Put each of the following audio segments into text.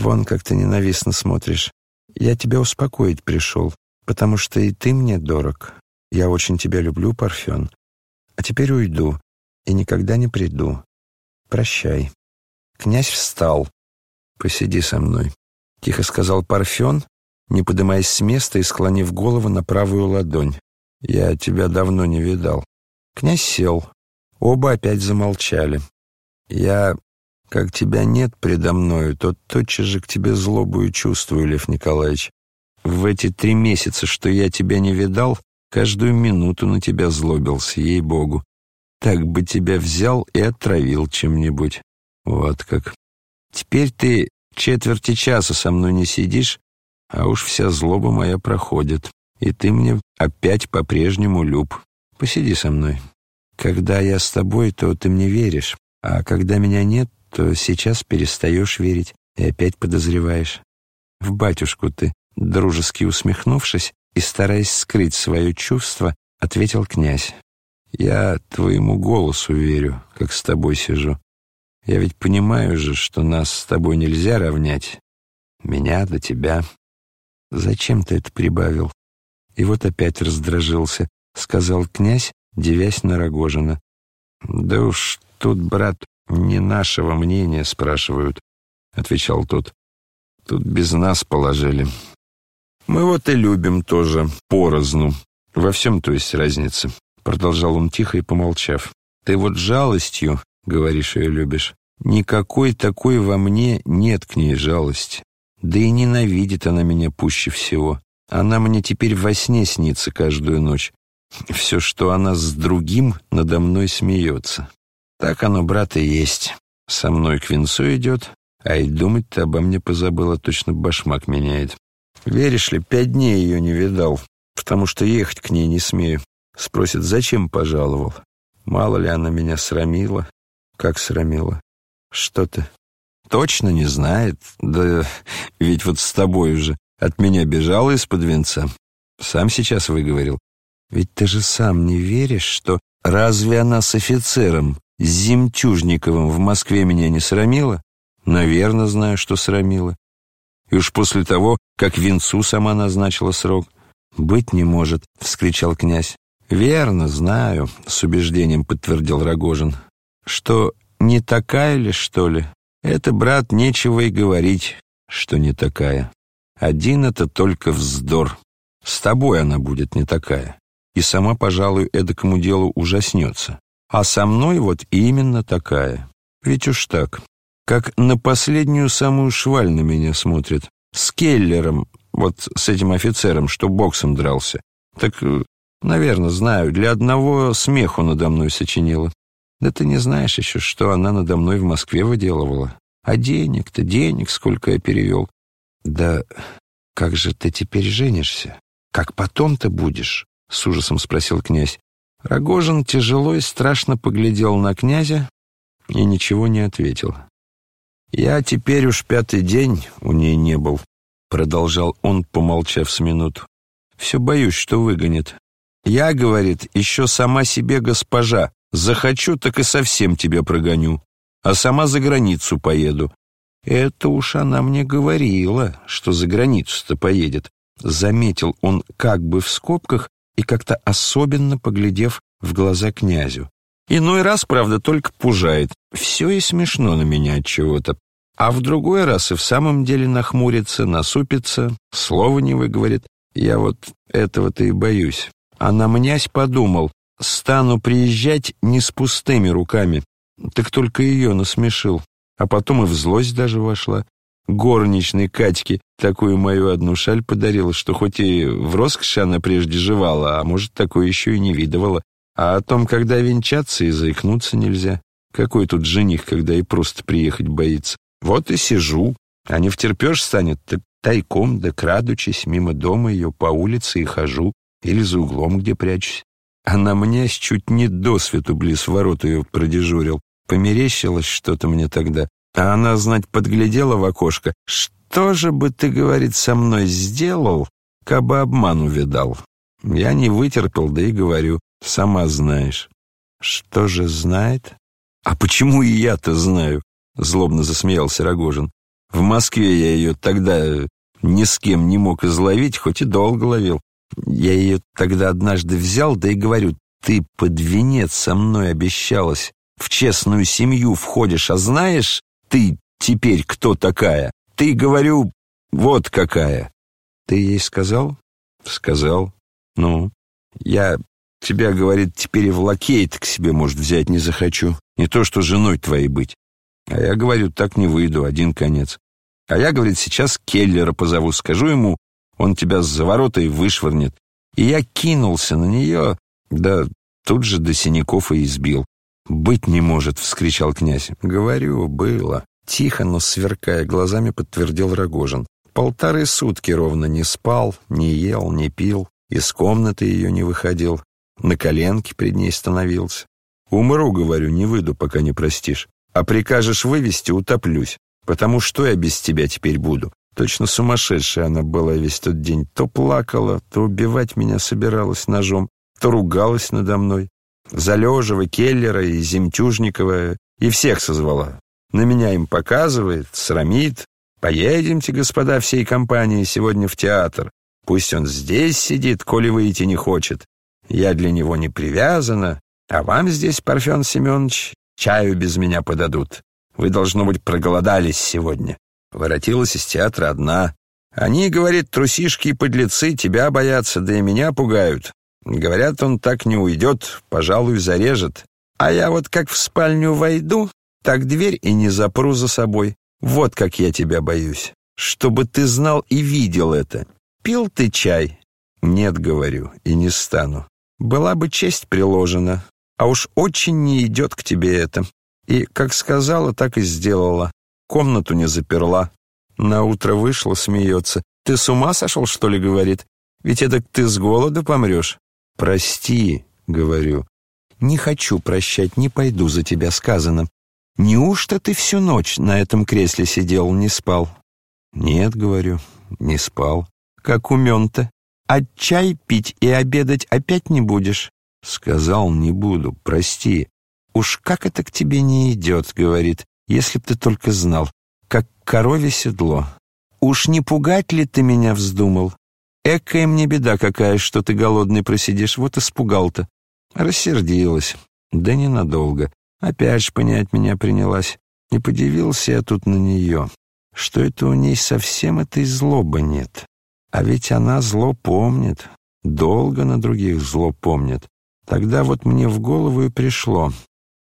Вон как ты ненавистно смотришь. Я тебя успокоить пришел, потому что и ты мне дорог. Я очень тебя люблю, Парфен. А теперь уйду и никогда не приду. Прощай. Князь встал. «Посиди со мной», — тихо сказал Парфен, не поднимаясь с места и склонив голову на правую ладонь. «Я тебя давно не видал». Князь сел. Оба опять замолчали. «Я, как тебя нет предо мною, то тотчас же к тебе злобую чувствую, Лев Николаевич. В эти три месяца, что я тебя не видал, каждую минуту на тебя злобился, ей-богу. Так бы тебя взял и отравил чем-нибудь. Вот как. Теперь ты четверти часа со мной не сидишь, а уж вся злоба моя проходит, и ты мне опять по-прежнему люб. Посиди со мной. Когда я с тобой, то ты мне веришь, а когда меня нет, то сейчас перестаешь верить и опять подозреваешь. В батюшку ты, дружески усмехнувшись и стараясь скрыть свое чувство, ответил князь. Я твоему голосу верю, как с тобой сижу. Я ведь понимаю же, что нас с тобой нельзя равнять. Меня до тебя. Зачем ты это прибавил? И вот опять раздражился, сказал князь, девясь на Рогожина. Да уж тут, брат, не нашего мнения спрашивают, отвечал тот. Тут без нас положили. Мы вот и любим тоже порозну. Во всем то есть разница. Продолжал он тихо и помолчав. Ты вот жалостью, говоришь, ее любишь. Никакой такой во мне нет к ней жалости. Да и ненавидит она меня пуще всего. Она мне теперь во сне снится каждую ночь. Все, что она с другим, надо мной смеется. Так оно, брат, и есть. Со мной к венцу идет, а и думать-то обо мне позабыла, точно башмак меняет. Веришь ли, пять дней ее не видал, потому что ехать к ней не смею. Спросит, зачем пожаловал? Мало ли она меня срамила? Как срамила? Что ты? Точно не знает. Да ведь вот с тобой уже от меня бежала из-под венца. Сам сейчас выговорил. Ведь ты же сам не веришь, что разве она с офицером, с Земтюжниковым в Москве меня не срамила? Наверное, знаю, что срамила. И уж после того, как венцу сама назначила срок. «Быть не может», — вскричал князь. «Верно, знаю», — с убеждением подтвердил Рогожин. «Что, не такая ли, что ли? Это, брат, нечего и говорить, что не такая. Один это только вздор. С тобой она будет не такая. И сама, пожалуй, эдакому делу ужаснется. А со мной вот именно такая. Ведь уж так. Как на последнюю самую шваль на меня смотрит. С Келлером, вот с этим офицером, что боксом дрался. Так э, Наверное, знаю. Для одного смеху надо мной сочинила. Да ты не знаешь еще, что она надо мной в Москве выделывала. А денег-то, денег сколько я перевел. Да как же ты теперь женишься? Как потом ты будешь? С ужасом спросил князь. Рогожин тяжело и страшно поглядел на князя и ничего не ответил. «Я теперь уж пятый день у ней не был», — продолжал он, помолчав с минуту. «Все боюсь, что выгонит. Я, говорит, еще сама себе госпожа. Захочу, так и совсем тебя прогоню. А сама за границу поеду. Это уж она мне говорила, что за границу-то поедет. Заметил он как бы в скобках и как-то особенно поглядев в глаза князю. Иной раз, правда, только пужает. Все и смешно на меня от чего-то. А в другой раз и в самом деле нахмурится, насупится, слова не выговорит. Я вот этого-то и боюсь. А на мнясь подумал, стану приезжать не с пустыми руками. Так только ее насмешил. А потом и в злость даже вошла. Горничной Катьке такую мою одну шаль подарила, что хоть и в роскоши она прежде жевала, а может, такое еще и не видывала. А о том, когда венчаться, и заикнуться нельзя. Какой тут жених, когда и просто приехать боится? Вот и сижу. А не втерпешь станет, так тайком да крадучись мимо дома ее по улице и хожу или за углом, где прячусь. А на мне чуть не до свету близ ворот ее продежурил. Померещилось что-то мне тогда. А она, знать, подглядела в окошко. «Что же бы ты, — говорит, — со мной сделал, кабы обман увидал?» Я не вытерпел, да и говорю, сама знаешь. «Что же знает?» «А почему и я-то знаю?» — злобно засмеялся Рогожин. В Москве я ее тогда ни с кем не мог изловить, хоть и долго ловил. Я ее тогда однажды взял, да и говорю, ты под венец со мной обещалась, в честную семью входишь, а знаешь ты теперь кто такая? Ты, говорю, вот какая. Ты ей сказал? Сказал. Ну, я тебя, говорит, теперь и в лакей к себе, может, взять не захочу. Не то, что женой твоей быть. А я говорю, так не выйду, один конец. А я, говорит, сейчас Келлера позову, скажу ему, он тебя за ворота и вышвырнет. И я кинулся на нее, да тут же до синяков и избил. «Быть не может!» — вскричал князь. «Говорю, было». Тихо, но сверкая глазами, подтвердил Рогожин. Полторы сутки ровно не спал, не ел, не пил, из комнаты ее не выходил, на коленке пред ней становился. «Умру, — говорю, — не выйду, пока не простишь. А прикажешь вывести — утоплюсь, потому что я без тебя теперь буду. Точно сумасшедшая она была весь тот день. То плакала, то убивать меня собиралась ножом, то ругалась надо мной. Залежева, Келлера и Земтюжникова, и всех созвала. На меня им показывает, срамит. Поедемте, господа, всей компанией сегодня в театр. Пусть он здесь сидит, коли выйти не хочет. Я для него не привязана, а вам здесь, Парфен Семенович, чаю без меня подадут. Вы, должно быть, проголодались сегодня. Воротилась из театра одна. Они, говорит, трусишки и подлецы, тебя боятся, да и меня пугают. Говорят, он так не уйдет, пожалуй, зарежет. А я вот как в спальню войду, так дверь и не запру за собой. Вот как я тебя боюсь. Чтобы ты знал и видел это. Пил ты чай? Нет, говорю, и не стану. Была бы честь приложена, а уж очень не идет к тебе это. И, как сказала, так и сделала. Комнату не заперла. На утро вышла, смеется. «Ты с ума сошел, что ли?» — говорит. «Ведь это ты с голоду помрешь». «Прости», — говорю. «Не хочу прощать, не пойду за тебя, сказано. Неужто ты всю ночь на этом кресле сидел, не спал?» «Нет», — говорю, — «не спал». «Как умен-то? А чай пить и обедать опять не будешь?» «Сказал, не буду, прости». «Уж как это к тебе не идет», — говорит. Если б ты только знал, как корове седло. Уж не пугать ли ты меня вздумал? Экая мне беда какая, что ты голодный просидишь, вот испугал-то. Рассердилась. Да ненадолго. Опять ж понять меня принялась. Не подивился я тут на нее, что это у ней совсем этой злобы нет. А ведь она зло помнит, долго на других зло помнит. Тогда вот мне в голову и пришло,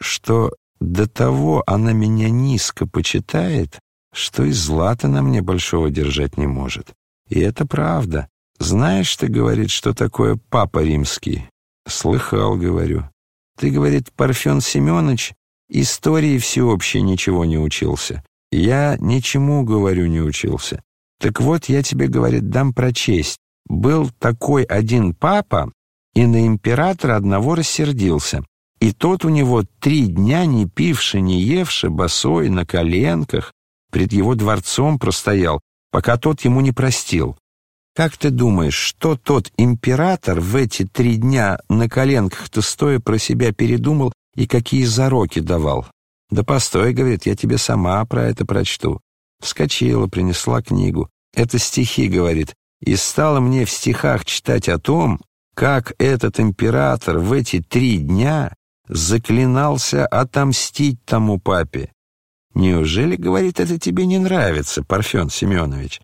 что до того она меня низко почитает, что и злата на мне большого держать не может. И это правда. Знаешь ты, говорит, что такое папа римский? Слыхал, говорю. Ты, говорит, Парфен Семенович, истории всеобщей ничего не учился. Я ничему, говорю, не учился. Так вот, я тебе, говорит, дам прочесть. Был такой один папа, и на императора одного рассердился. И тот у него три дня не пивши, не евши, босой, на коленках, пред его дворцом простоял, пока тот ему не простил. Как ты думаешь, что тот император в эти три дня на коленках-то стоя про себя передумал и какие зароки давал? Да постой, говорит, я тебе сама про это прочту. Вскочила, принесла книгу. Это стихи, говорит, и стала мне в стихах читать о том, как этот император в эти три дня заклинался отомстить тому папе. Неужели, говорит, это тебе не нравится, Парфен Семенович?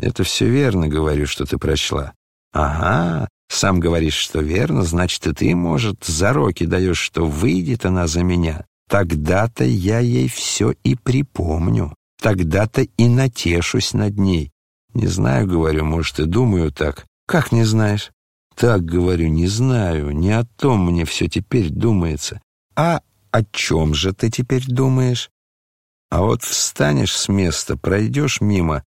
Это все верно, говорю, что ты прочла. Ага, сам говоришь, что верно, значит, и ты, может, зароки даешь, что выйдет она за меня. Тогда-то я ей все и припомню. Тогда-то и натешусь над ней. Не знаю, говорю, может, и думаю так. Как не знаешь? Так, говорю, не знаю, не о том мне все теперь думается. А о чем же ты теперь думаешь? А вот встанешь с места, пройдешь мимо,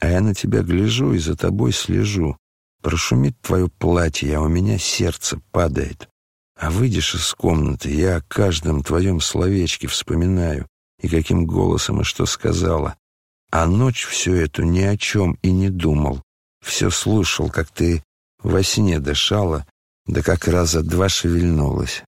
а я на тебя гляжу и за тобой слежу. Прошумит твое платье, а у меня сердце падает. А выйдешь из комнаты, я о каждом твоем словечке вспоминаю, и каким голосом и что сказала. А ночь всю эту ни о чем и не думал. Все слушал, как ты во сне дышала, да как раза два шевельнулась.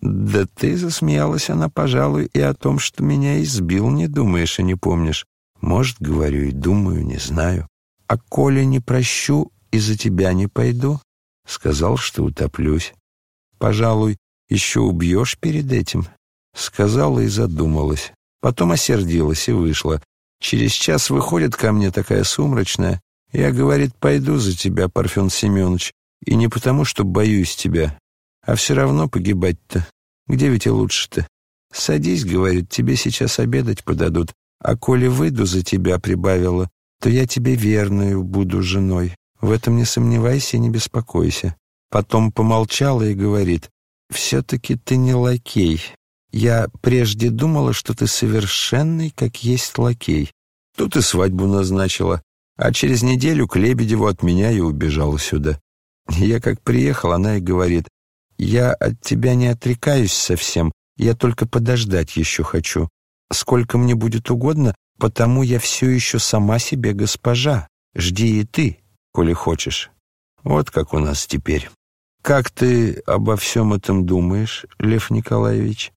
Да ты засмеялась она, пожалуй, и о том, что меня избил, не думаешь и не помнишь. Может, говорю и думаю, не знаю. А коли не прощу и за тебя не пойду, сказал, что утоплюсь. Пожалуй, еще убьешь перед этим. Сказала и задумалась. Потом осердилась и вышла. Через час выходит ко мне такая сумрачная. Я, говорит, пойду за тебя, Парфен Семенович. И не потому, что боюсь тебя, а все равно погибать-то. Где ведь и лучше-то? Садись, говорит, тебе сейчас обедать подадут. А коли выйду за тебя, прибавила, то я тебе верную буду женой. В этом не сомневайся и не беспокойся. Потом помолчала и говорит, все-таки ты не лакей. Я прежде думала, что ты совершенный, как есть лакей. Тут и свадьбу назначила, а через неделю к Лебедеву от меня и убежала сюда. Я как приехал, она и говорит, я от тебя не отрекаюсь совсем, я только подождать еще хочу. Сколько мне будет угодно, потому я все еще сама себе госпожа. Жди и ты, коли хочешь. Вот как у нас теперь. Как ты обо всем этом думаешь, Лев Николаевич?